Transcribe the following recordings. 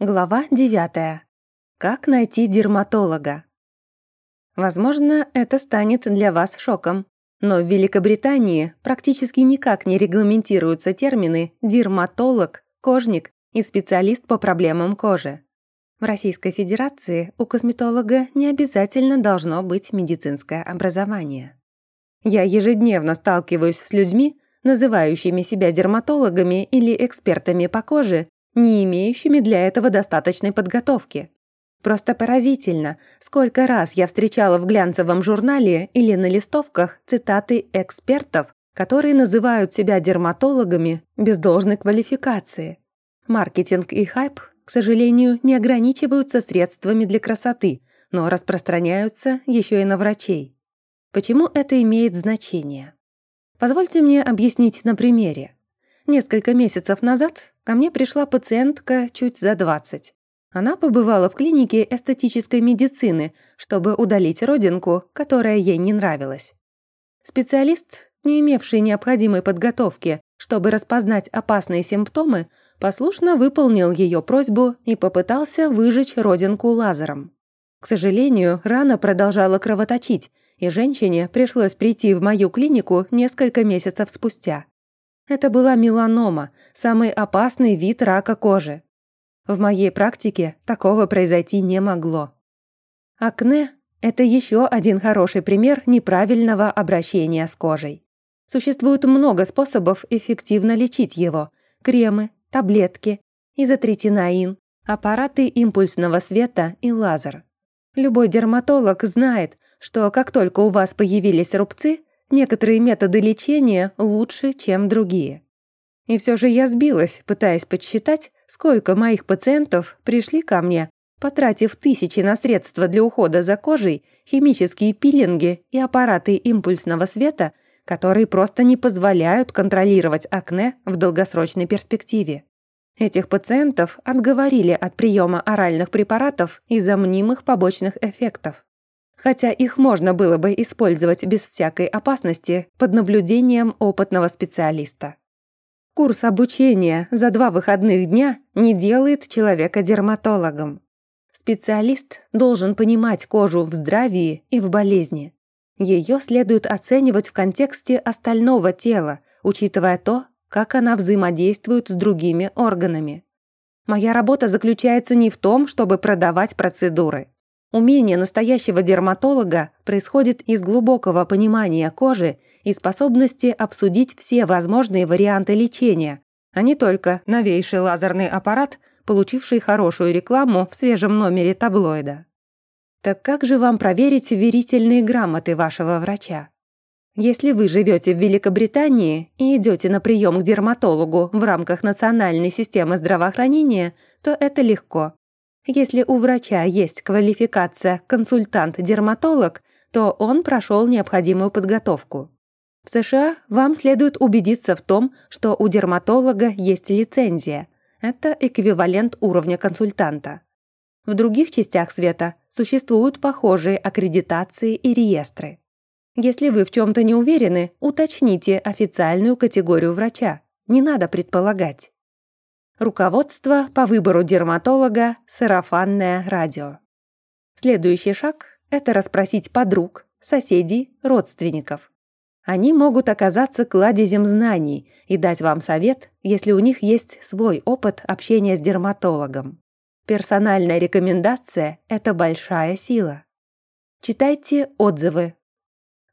Глава 9. Как найти дерматолога? Возможно, это станет для вас шоком, но в Великобритании практически никак не регламентируются термины дерматолог, кожник и специалист по проблемам кожи. В Российской Федерации у косметолога не обязательно должно быть медицинское образование. Я ежедневно сталкиваюсь с людьми, называющими себя дерматологами или экспертами по коже, не имеющими для этого достаточной подготовки. Просто поразительно, сколько раз я встречала в глянцевом журнале или на листовках цитаты экспертов, которые называют себя дерматологами без должной квалификации. Маркетинг и хайп, к сожалению, не ограничиваются средствами для красоты, но распространяются еще и на врачей. Почему это имеет значение? Позвольте мне объяснить на примере. Несколько месяцев назад ко мне пришла пациентка чуть за 20. Она побывала в клинике эстетической медицины, чтобы удалить родинку, которая ей не нравилась. Специалист, не имевший необходимой подготовки, чтобы распознать опасные симптомы, послушно выполнил ее просьбу и попытался выжечь родинку лазером. К сожалению, рана продолжала кровоточить, и женщине пришлось прийти в мою клинику несколько месяцев спустя. Это была меланома, самый опасный вид рака кожи. В моей практике такого произойти не могло. Акне – это еще один хороший пример неправильного обращения с кожей. Существует много способов эффективно лечить его – кремы, таблетки, изотретинаин, аппараты импульсного света и лазер. Любой дерматолог знает, что как только у вас появились рубцы, Некоторые методы лечения лучше, чем другие. И все же я сбилась, пытаясь подсчитать, сколько моих пациентов пришли ко мне, потратив тысячи на средства для ухода за кожей, химические пилинги и аппараты импульсного света, которые просто не позволяют контролировать акне в долгосрочной перспективе. Этих пациентов отговорили от приема оральных препаратов из-за мнимых побочных эффектов хотя их можно было бы использовать без всякой опасности под наблюдением опытного специалиста. Курс обучения за два выходных дня не делает человека дерматологом. Специалист должен понимать кожу в здравии и в болезни. Ее следует оценивать в контексте остального тела, учитывая то, как она взаимодействует с другими органами. Моя работа заключается не в том, чтобы продавать процедуры. Умение настоящего дерматолога происходит из глубокого понимания кожи и способности обсудить все возможные варианты лечения, а не только новейший лазерный аппарат, получивший хорошую рекламу в свежем номере таблоида. Так как же вам проверить верительные грамоты вашего врача? Если вы живете в Великобритании и идете на прием к дерматологу в рамках национальной системы здравоохранения, то это легко. Если у врача есть квалификация консультант-дерматолог, то он прошел необходимую подготовку. В США вам следует убедиться в том, что у дерматолога есть лицензия. Это эквивалент уровня консультанта. В других частях света существуют похожие аккредитации и реестры. Если вы в чем-то не уверены, уточните официальную категорию врача. Не надо предполагать. Руководство по выбору дерматолога «Сарафанное радио». Следующий шаг – это расспросить подруг, соседей, родственников. Они могут оказаться кладезем знаний и дать вам совет, если у них есть свой опыт общения с дерматологом. Персональная рекомендация – это большая сила. Читайте отзывы.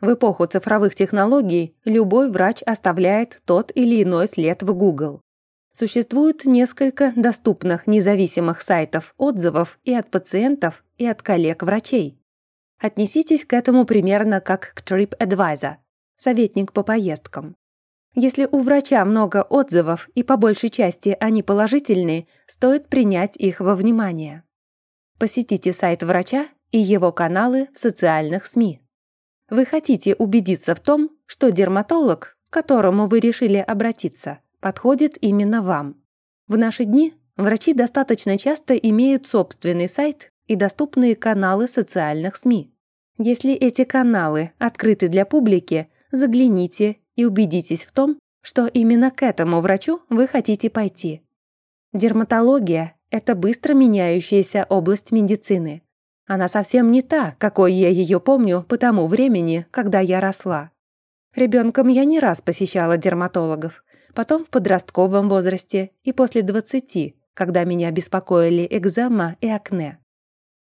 В эпоху цифровых технологий любой врач оставляет тот или иной след в Google. Существует несколько доступных независимых сайтов отзывов и от пациентов, и от коллег-врачей. Отнеситесь к этому примерно как к TripAdvisor, советник по поездкам. Если у врача много отзывов и по большей части они положительные, стоит принять их во внимание. Посетите сайт врача и его каналы в социальных СМИ. Вы хотите убедиться в том, что дерматолог, к которому вы решили обратиться, подходит именно вам. В наши дни врачи достаточно часто имеют собственный сайт и доступные каналы социальных СМИ. Если эти каналы открыты для публики, загляните и убедитесь в том, что именно к этому врачу вы хотите пойти. Дерматология – это быстро меняющаяся область медицины. Она совсем не та, какой я ее помню по тому времени, когда я росла. Ребенком я не раз посещала дерматологов, потом в подростковом возрасте и после 20, когда меня беспокоили экзема и акне.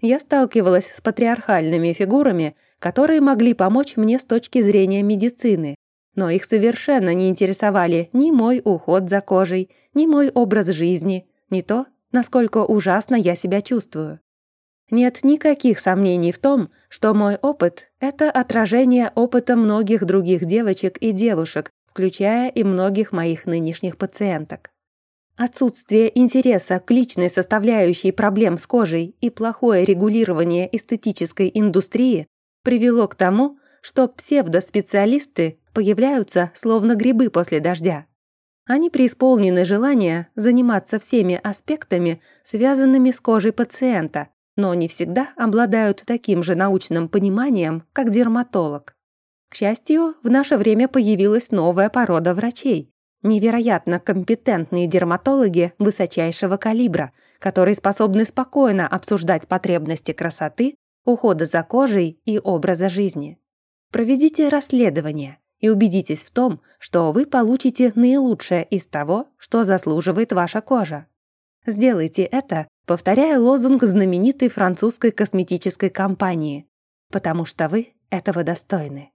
Я сталкивалась с патриархальными фигурами, которые могли помочь мне с точки зрения медицины, но их совершенно не интересовали ни мой уход за кожей, ни мой образ жизни, ни то, насколько ужасно я себя чувствую. Нет никаких сомнений в том, что мой опыт — это отражение опыта многих других девочек и девушек, включая и многих моих нынешних пациенток. Отсутствие интереса к личной составляющей проблем с кожей и плохое регулирование эстетической индустрии привело к тому, что псевдоспециалисты появляются словно грибы после дождя. Они преисполнены желания заниматься всеми аспектами, связанными с кожей пациента, но не всегда обладают таким же научным пониманием, как дерматолог. К счастью, в наше время появилась новая порода врачей, невероятно компетентные дерматологи высочайшего калибра, которые способны спокойно обсуждать потребности красоты, ухода за кожей и образа жизни. Проведите расследование и убедитесь в том, что вы получите наилучшее из того, что заслуживает ваша кожа. Сделайте это, повторяя лозунг знаменитой французской косметической компании, потому что вы этого достойны.